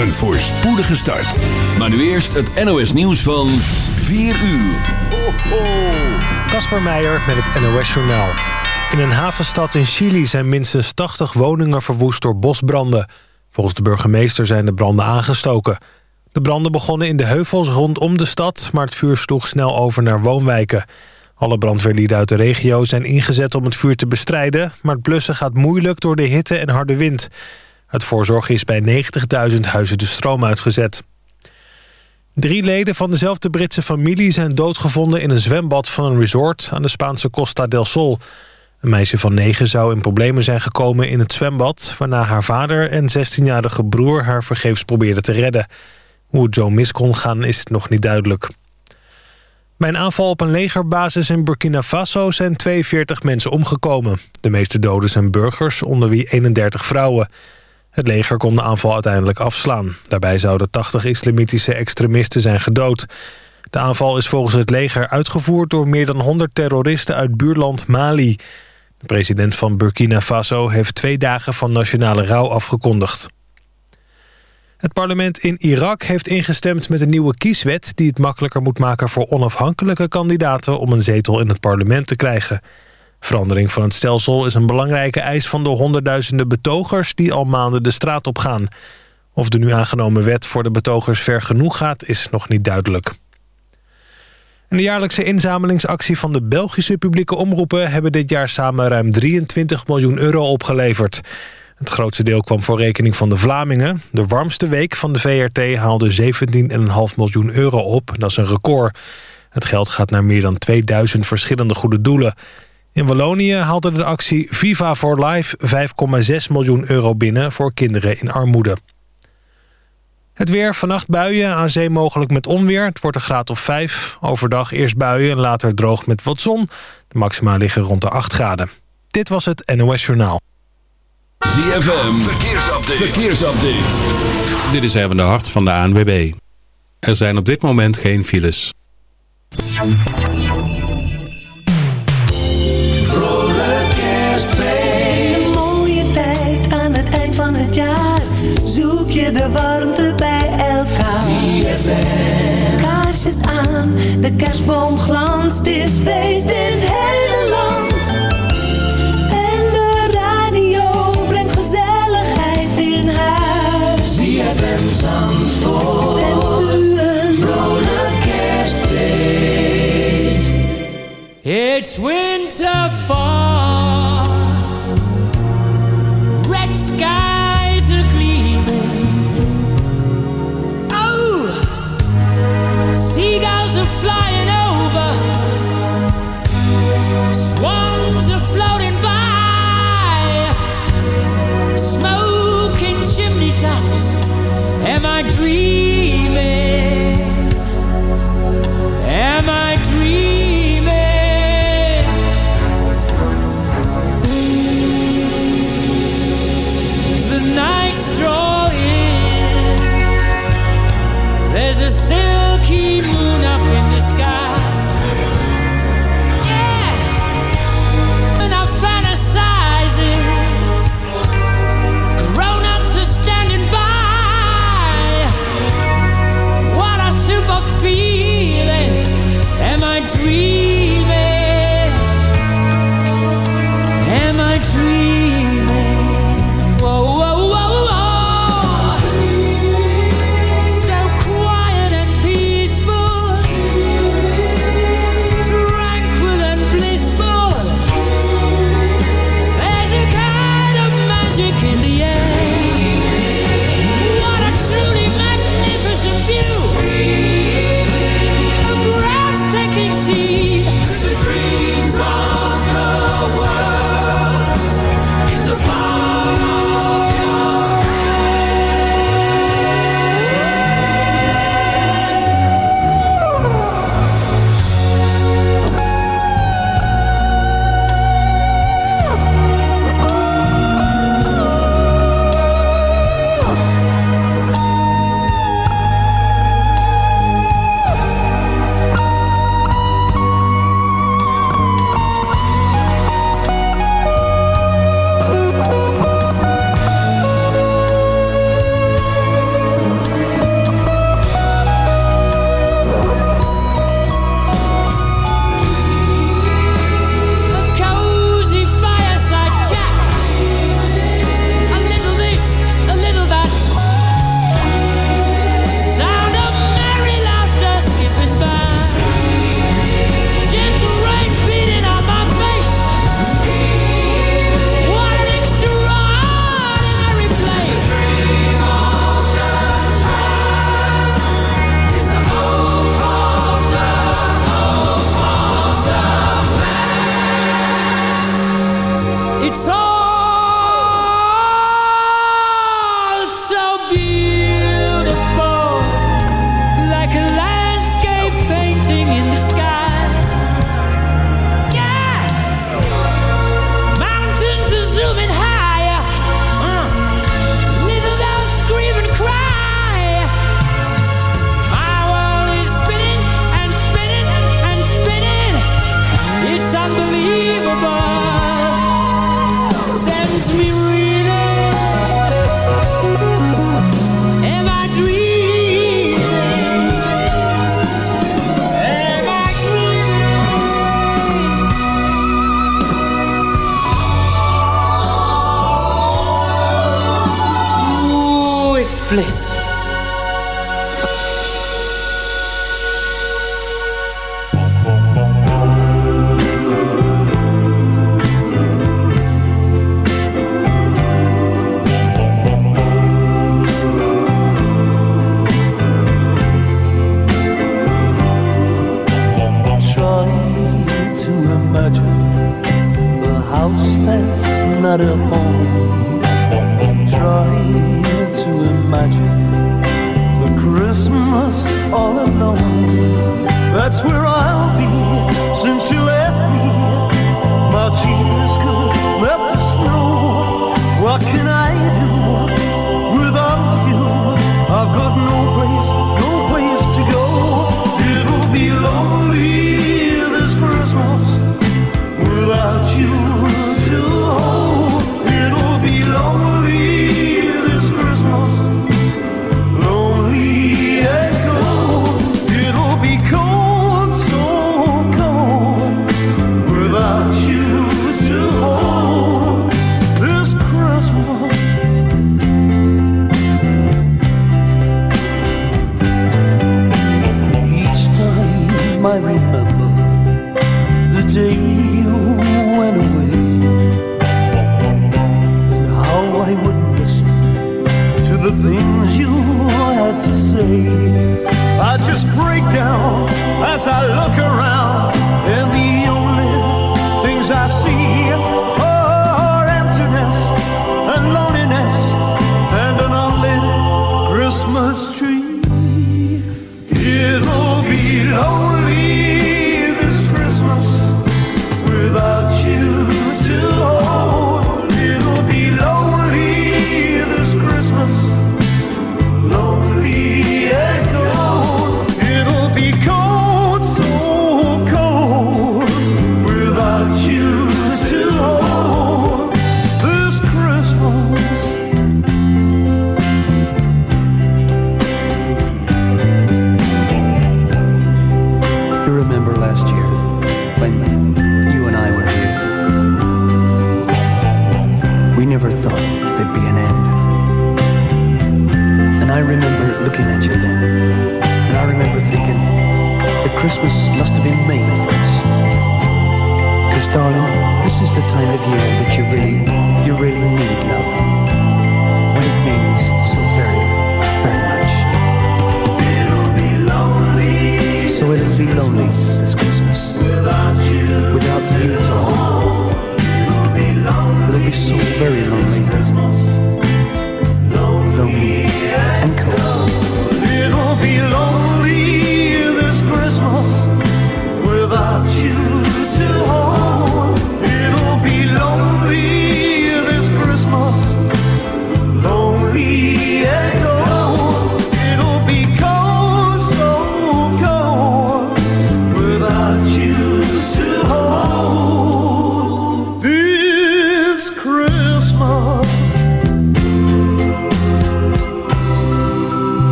Een voorspoedige start. Maar nu eerst het NOS nieuws van 4 uur. Ho. Kasper Meijer met het NOS Journaal. In een havenstad in Chili zijn minstens 80 woningen verwoest door bosbranden. Volgens de burgemeester zijn de branden aangestoken. De branden begonnen in de heuvels rondom de stad... maar het vuur sloeg snel over naar woonwijken. Alle brandweerlieden uit de regio zijn ingezet om het vuur te bestrijden... maar het blussen gaat moeilijk door de hitte en harde wind. Uit voorzorg is bij 90.000 huizen de stroom uitgezet. Drie leden van dezelfde Britse familie zijn doodgevonden in een zwembad van een resort aan de Spaanse Costa del Sol. Een meisje van negen zou in problemen zijn gekomen in het zwembad... waarna haar vader en 16-jarige broer haar vergeefs probeerden te redden. Hoe het zo mis kon gaan is nog niet duidelijk. Bij een aanval op een legerbasis in Burkina Faso zijn 42 mensen omgekomen. De meeste doden zijn burgers, onder wie 31 vrouwen. Het leger kon de aanval uiteindelijk afslaan. Daarbij zouden 80 islamitische extremisten zijn gedood. De aanval is volgens het leger uitgevoerd door meer dan 100 terroristen uit buurland Mali. De president van Burkina Faso heeft twee dagen van nationale rouw afgekondigd. Het parlement in Irak heeft ingestemd met een nieuwe kieswet... die het makkelijker moet maken voor onafhankelijke kandidaten... om een zetel in het parlement te krijgen. Verandering van het stelsel is een belangrijke eis van de honderdduizenden betogers... die al maanden de straat op gaan. Of de nu aangenomen wet voor de betogers ver genoeg gaat, is nog niet duidelijk. De jaarlijkse inzamelingsactie van de Belgische publieke omroepen... hebben dit jaar samen ruim 23 miljoen euro opgeleverd. Het grootste deel kwam voor rekening van de Vlamingen. De warmste week van de VRT haalde 17,5 miljoen euro op. Dat is een record. Het geld gaat naar meer dan 2000 verschillende goede doelen. In Wallonië haalde de actie Viva for Life 5,6 miljoen euro binnen... voor kinderen in armoede. Het weer, vannacht buien, aan zee mogelijk met onweer. Het wordt een graad of 5. Overdag eerst buien en later droog met wat zon. De maxima liggen rond de 8 graden. Dit was het NOS Journaal. ZFM, verkeersupdate. verkeersupdate. Dit is even de hart van de ANWB. Er zijn op dit moment geen files. De warmte bij elkaar. ZFM. Kaarsjes aan, de kerstboom glanst. Is feest in het hele land. En de radio brengt gezelligheid in huis. ZFM Zandvoort. Wens u een Vrolijk kerstfeest. It's winter fall. It's all bliss.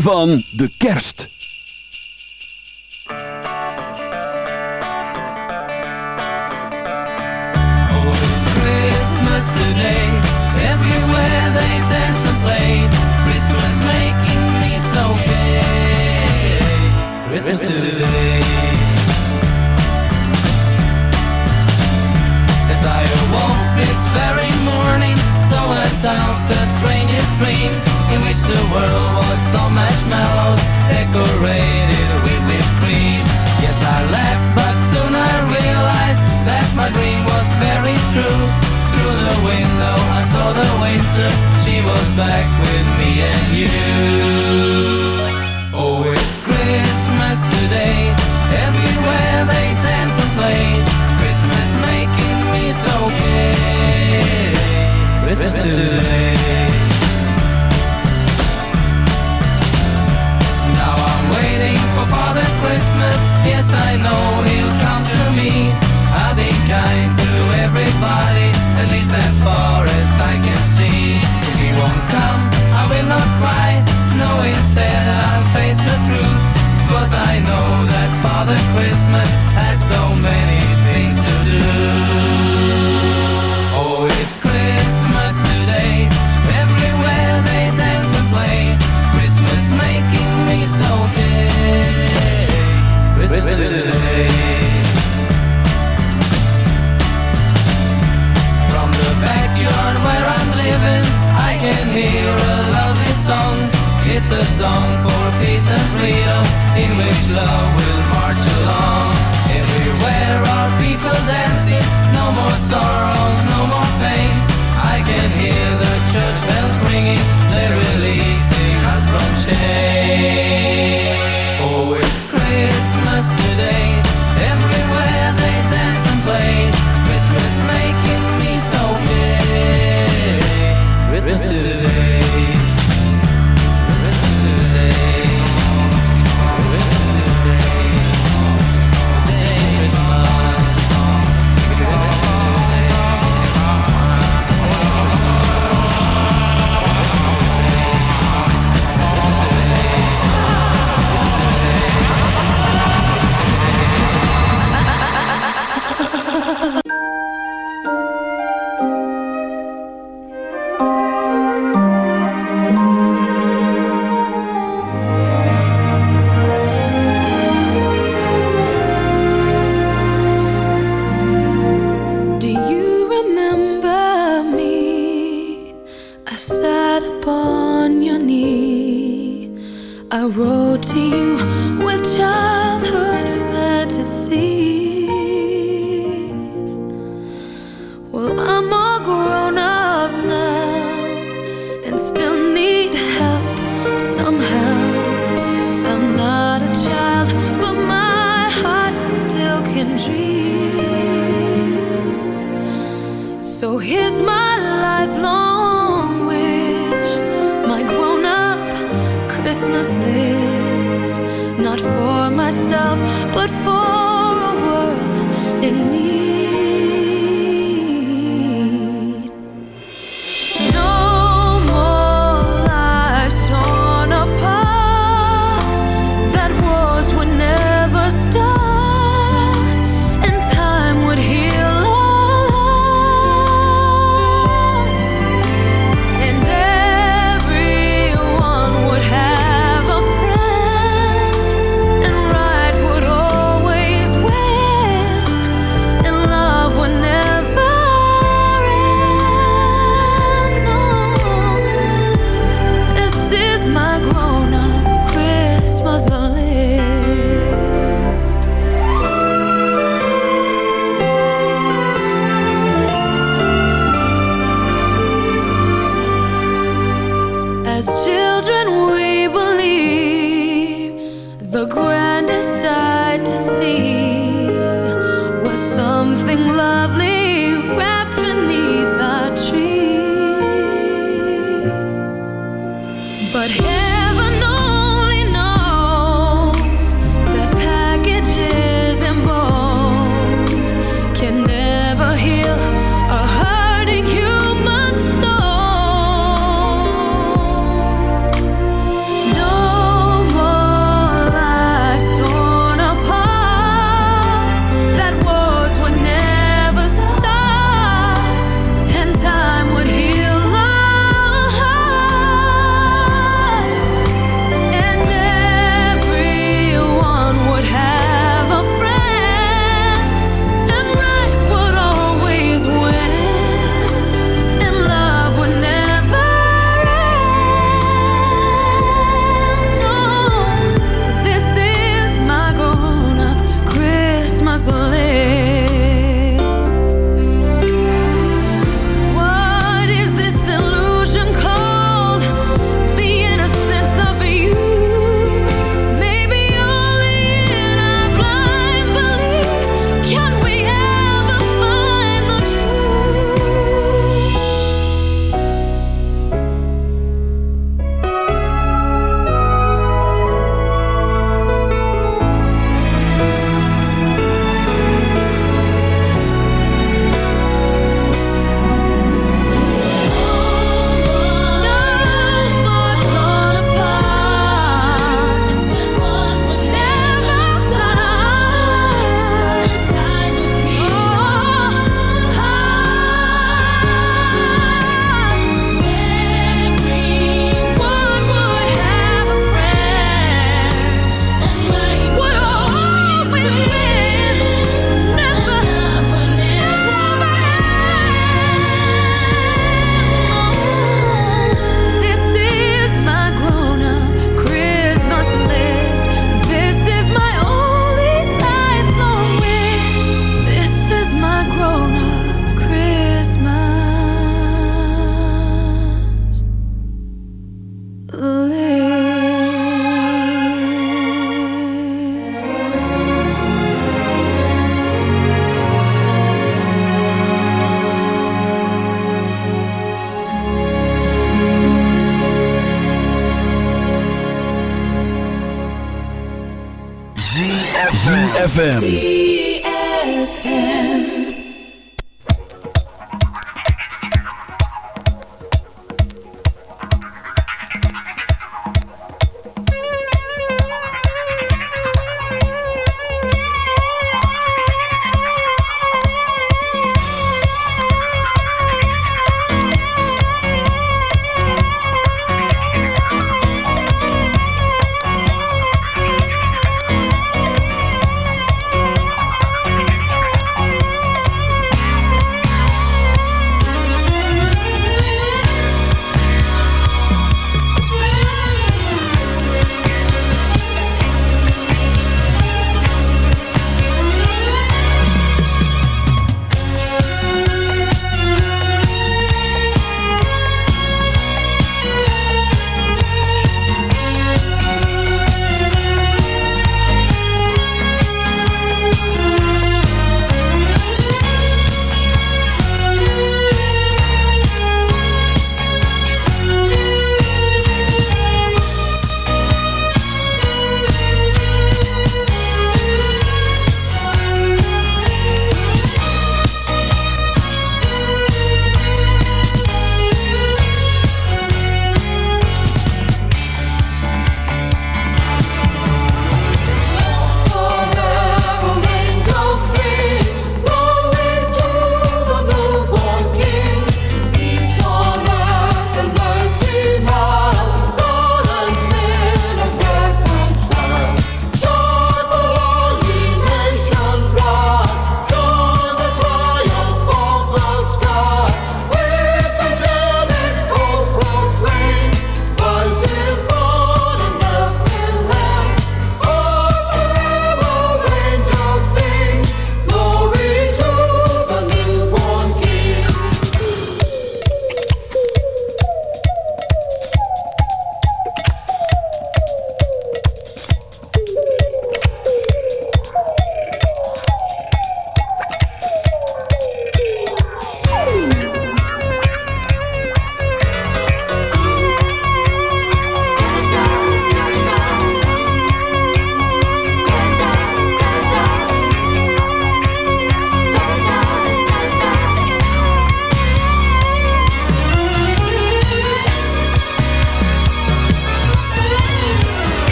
Van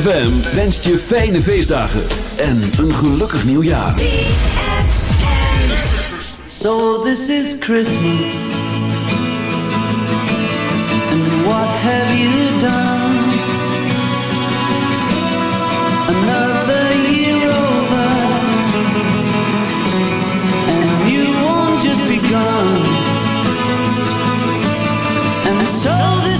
ZFM wenst je fijne feestdagen en een gelukkig nieuwjaar. So this is Christmas. And what have you done? Another year over. And you won't just be gone. And so this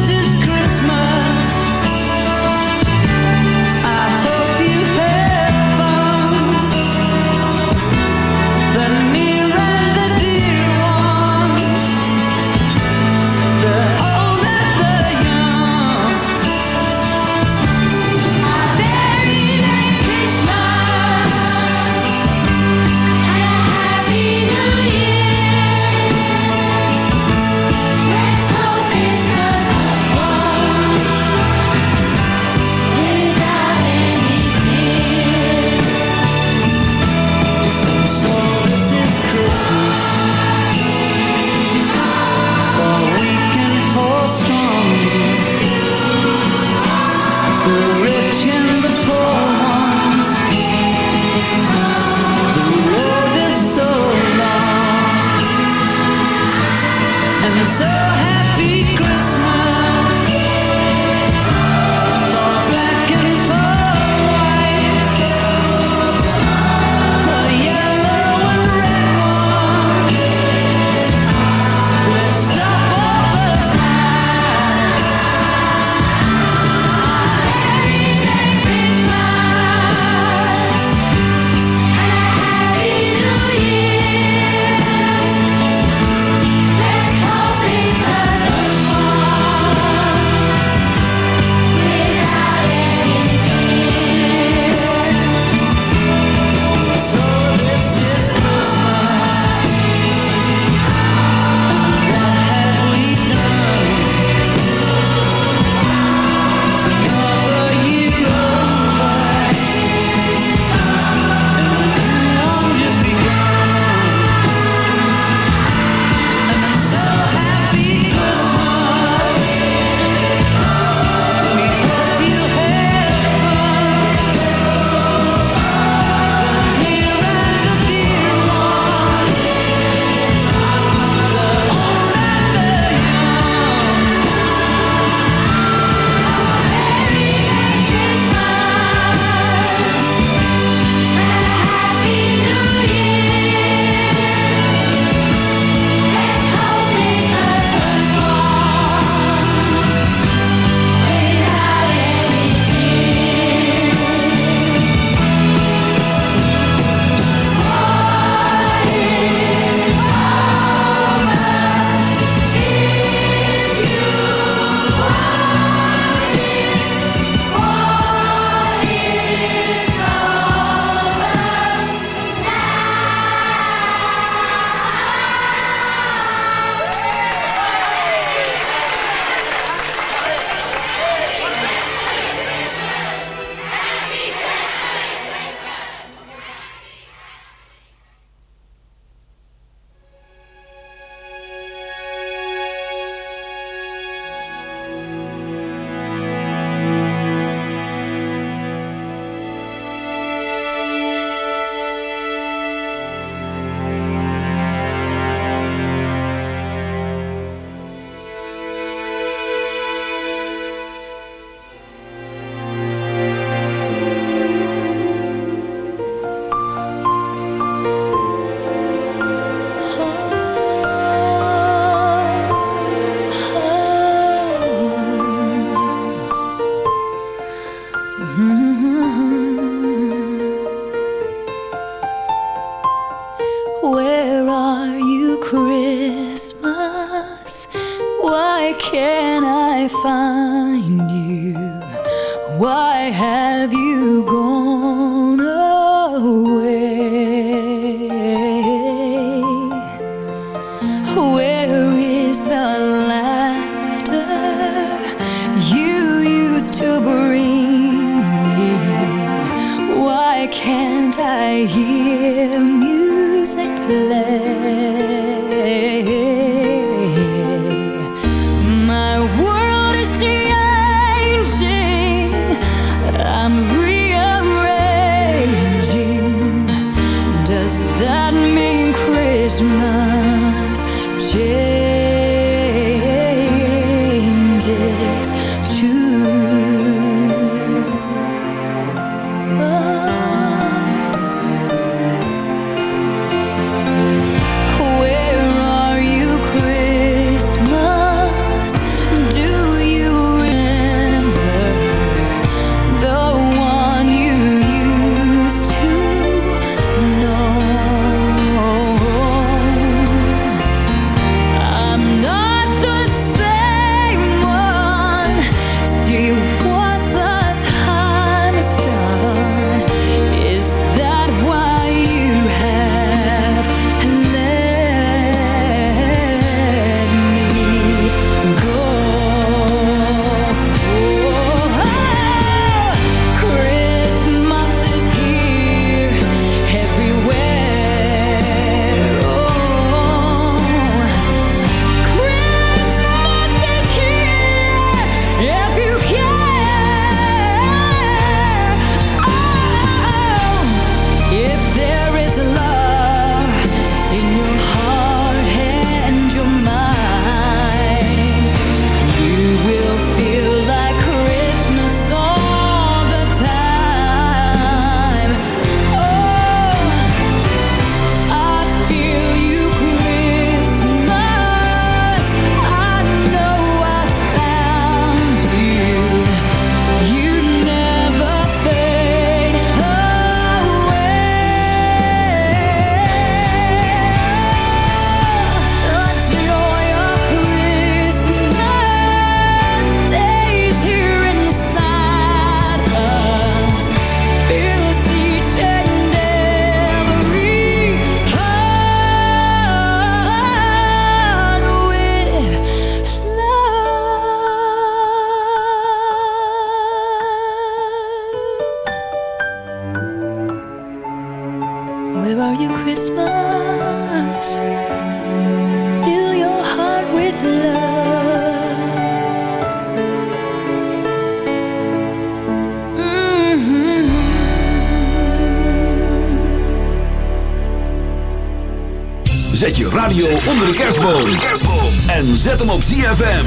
ZFM.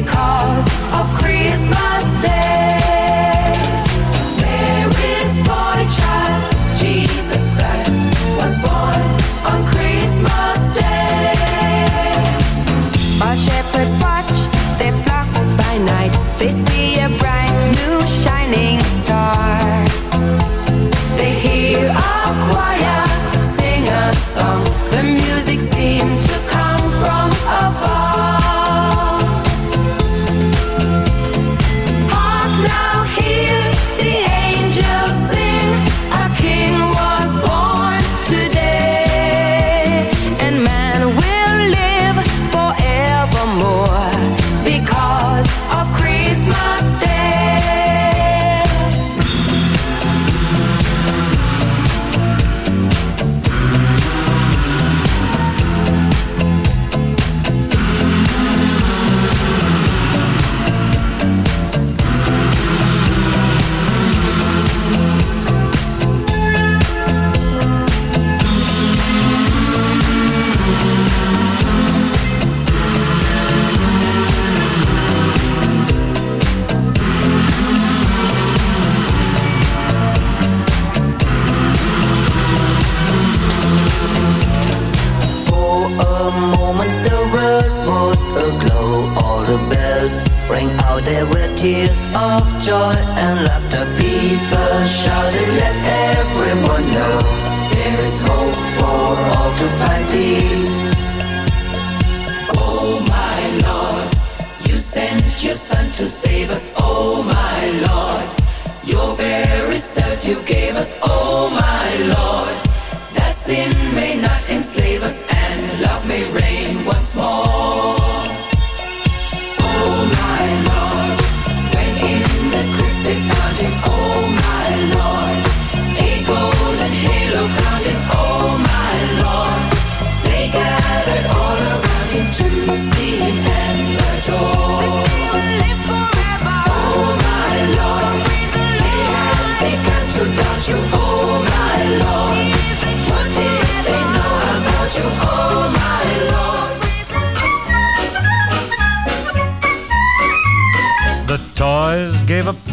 Because Oh my Lord,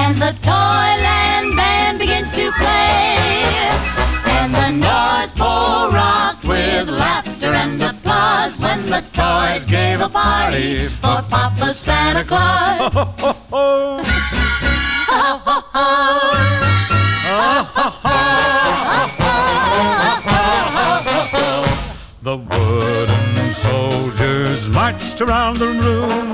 And the Toyland band began to play, and the North Pole rocked with laughter and applause when the toys gave a party for Papa Santa Claus. The wooden soldiers marched around the room.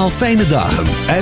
Allemaal fijne dagen en